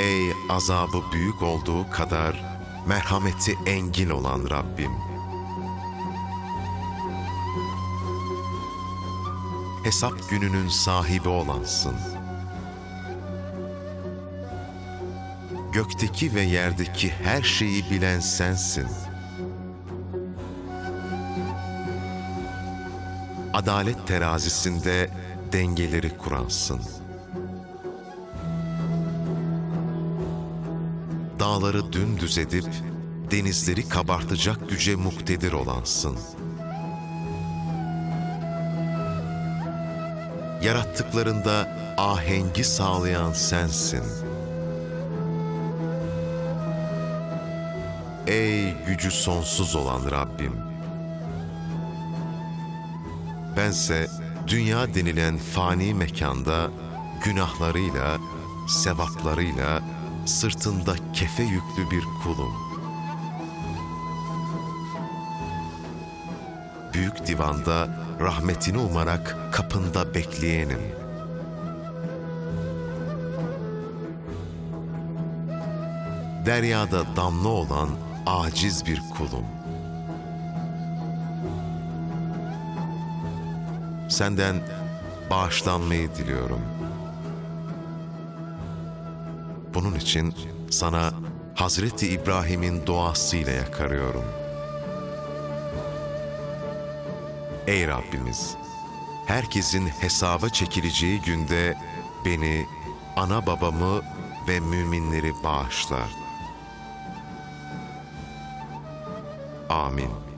Ey azabı büyük olduğu kadar merhameti engin olan Rabbim. Hesap gününün sahibi olansın. Gökteki ve yerdeki her şeyi bilen sensin. Adalet terazisinde dengeleri kuransın. Dağları dümdüz edip denizleri kabartacak güce muktedir olansın. Yarattıklarında ahengi sağlayan sensin. Ey gücü sonsuz olan Rabbim! Bense dünya denilen fani mekanda günahlarıyla, sevaplarıyla sırtında kefe yüklü bir kulum. Büyük divanda rahmetini umarak kapında bekleyenim. Deryada damla olan aciz bir kulum. Senden bağışlanmayı diliyorum. Bunun için sana Hazreti İbrahim'in duasıyla yakarıyorum. Ey Rabbimiz! Herkesin hesaba çekileceği günde beni, ana babamı ve müminleri bağışla. Amin.